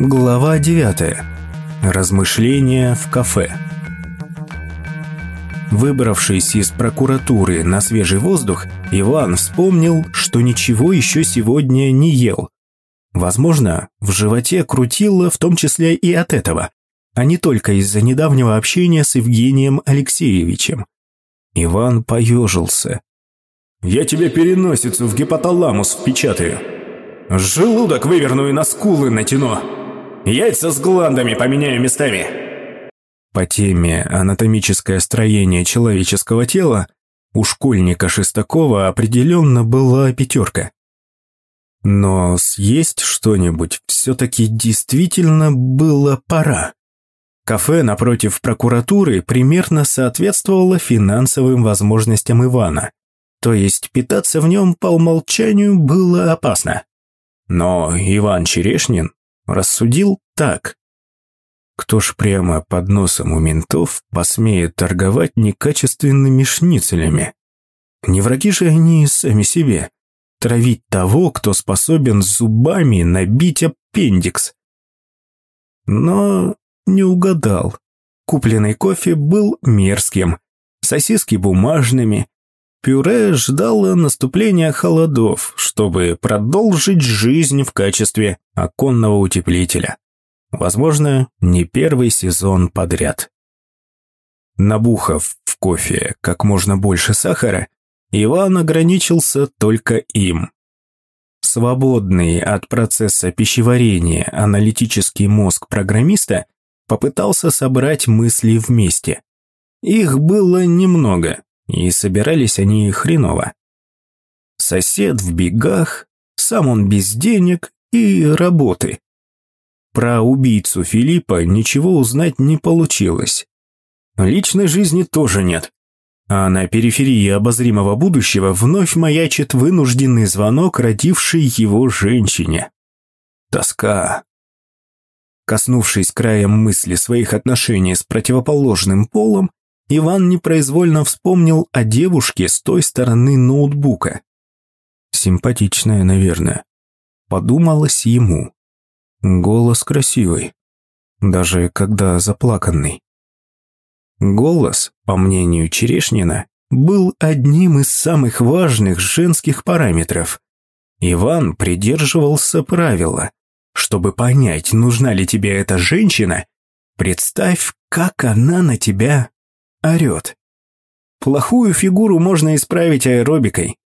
Глава 9. Размышления в кафе. Выбравшись из прокуратуры на свежий воздух, Иван вспомнил, что ничего еще сегодня не ел. Возможно, в животе крутило в том числе и от этого, а не только из-за недавнего общения с Евгением Алексеевичем. Иван поежился. «Я тебе переносицу в гипоталамус впечатаю. Желудок выверну и на скулы натяну». Яйца с гландами поменяю местами. По теме «Анатомическое строение человеческого тела» у школьника Шестакова определенно была пятерка. Но съесть что-нибудь все-таки действительно было пора. Кафе напротив прокуратуры примерно соответствовало финансовым возможностям Ивана, то есть питаться в нем по умолчанию было опасно. Но Иван Черешнин рассудил так. Кто ж прямо под носом у ментов посмеет торговать некачественными шницелями? Не враги же они сами себе. Травить того, кто способен зубами набить аппендикс. Но не угадал. Купленный кофе был мерзким, сосиски бумажными, Пюре ждало наступления холодов, чтобы продолжить жизнь в качестве оконного утеплителя. Возможно, не первый сезон подряд. Набухав в кофе как можно больше сахара, Иван ограничился только им. Свободный от процесса пищеварения аналитический мозг программиста попытался собрать мысли вместе. Их было немного, и собирались они хреново. Сосед в бегах, сам он без денег и работы. Про убийцу Филиппа ничего узнать не получилось. Личной жизни тоже нет. А на периферии обозримого будущего вновь маячит вынужденный звонок родившей его женщине. Тоска. Коснувшись краем мысли своих отношений с противоположным полом, Иван непроизвольно вспомнил о девушке с той стороны ноутбука. Симпатичная, наверное. Подумалось ему. Голос красивый. Даже когда заплаканный. Голос, по мнению Черешнина, был одним из самых важных женских параметров. Иван придерживался правила. Чтобы понять, нужна ли тебе эта женщина, представь, как она на тебя орет. Плохую фигуру можно исправить аэробикой.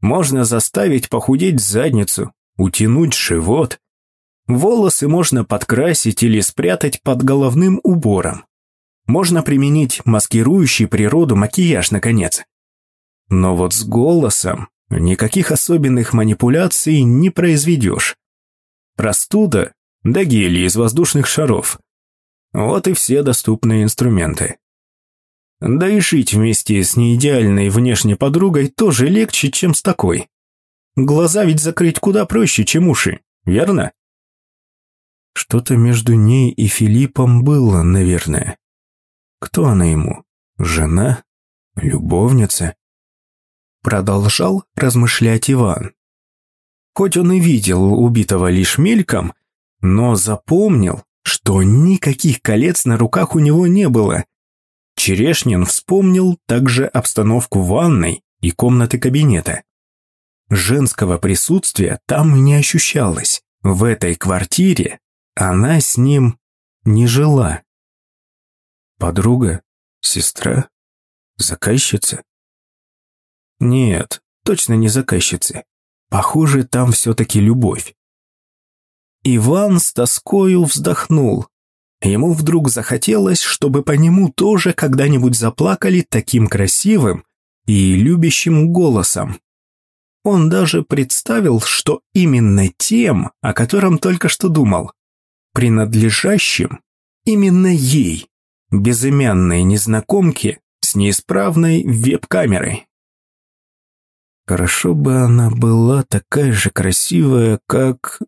Можно заставить похудеть задницу, утянуть живот. Волосы можно подкрасить или спрятать под головным убором. Можно применить маскирующий природу макияж, наконец. Но вот с голосом никаких особенных манипуляций не произведешь. Простуда, да гели из воздушных шаров. Вот и все доступные инструменты. Да и жить вместе с неидеальной внешней подругой тоже легче, чем с такой. Глаза ведь закрыть куда проще, чем уши, верно? Что-то между ней и Филиппом было, наверное. Кто она ему? Жена? Любовница? Продолжал размышлять Иван. Хоть он и видел убитого лишь мельком, но запомнил, что никаких колец на руках у него не было, Черешнин вспомнил также обстановку ванной и комнаты кабинета. Женского присутствия там не ощущалось. В этой квартире она с ним не жила. Подруга? Сестра? Заказчица? Нет, точно не заказчица. Похоже, там все-таки любовь. Иван с тоскою вздохнул. Ему вдруг захотелось, чтобы по нему тоже когда-нибудь заплакали таким красивым и любящим голосом. Он даже представил, что именно тем, о котором только что думал, принадлежащим именно ей, безымянной незнакомке с неисправной веб-камерой. Хорошо бы она была такая же красивая, как...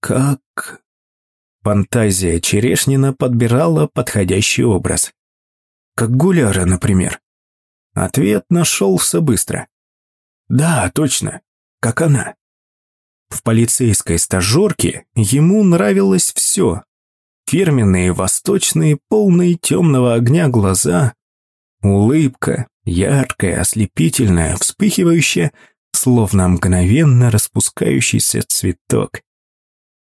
как... Фантазия Черешнина подбирала подходящий образ. Как Гуляра, например. Ответ нашелся быстро. Да, точно, как она. В полицейской стажерке ему нравилось все. Фирменные восточные, полные темного огня глаза, улыбка, яркая, ослепительная, вспыхивающая, словно мгновенно распускающийся цветок.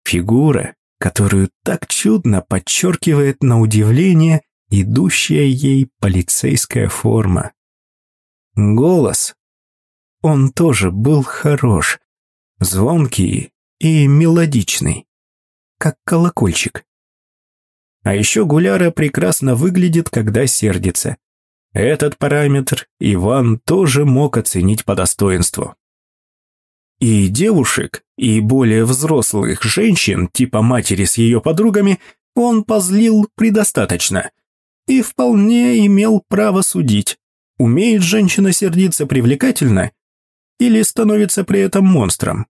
Фигура, которую так чудно подчеркивает на удивление идущая ей полицейская форма. Голос. Он тоже был хорош, звонкий и мелодичный, как колокольчик. А еще Гуляра прекрасно выглядит, когда сердится. Этот параметр Иван тоже мог оценить по достоинству. И девушек, и более взрослых женщин, типа матери с ее подругами, он позлил предостаточно. И вполне имел право судить, умеет женщина сердиться привлекательно или становится при этом монстром.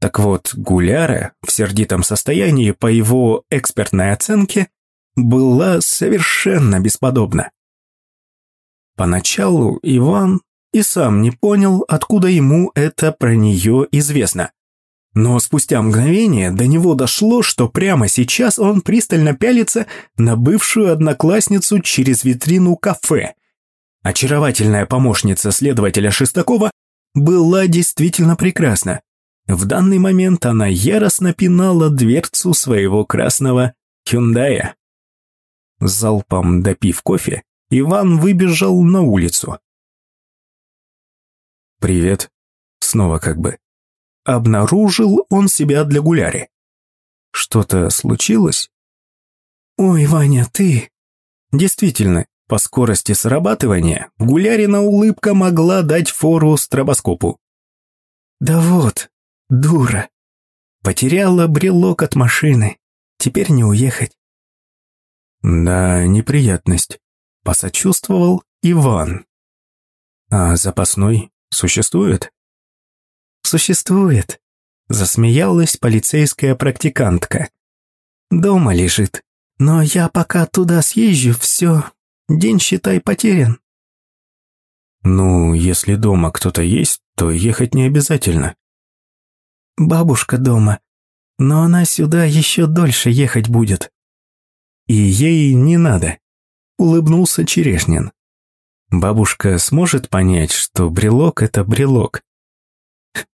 Так вот, Гуляра в сердитом состоянии, по его экспертной оценке, была совершенно бесподобна. Поначалу Иван и сам не понял, откуда ему это про нее известно. Но спустя мгновение до него дошло, что прямо сейчас он пристально пялится на бывшую одноклассницу через витрину кафе. Очаровательная помощница следователя Шестакова была действительно прекрасна. В данный момент она яростно пинала дверцу своего красного «Хюндая». Залпом допив кофе, Иван выбежал на улицу. «Привет». Снова как бы. Обнаружил он себя для гуляри. Что-то случилось? «Ой, Ваня, ты...» Действительно, по скорости срабатывания Гулярина улыбка могла дать фору стробоскопу. «Да вот, дура. Потеряла брелок от машины. Теперь не уехать». «Да, неприятность», — посочувствовал Иван. «А запасной существует?» «Существует», – засмеялась полицейская практикантка. «Дома лежит, но я пока туда съезжу, все, день, считай, потерян». «Ну, если дома кто-то есть, то ехать не обязательно». «Бабушка дома, но она сюда еще дольше ехать будет». «И ей не надо», – улыбнулся Черешнин. Бабушка сможет понять, что брелок – это брелок.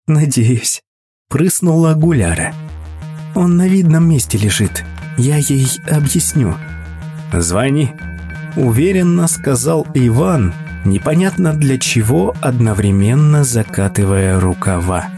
Надеюсь. Прыснула Гуляра. Он на видном месте лежит. Я ей объясню. Звони. Уверенно сказал Иван, непонятно для чего, одновременно закатывая рукава.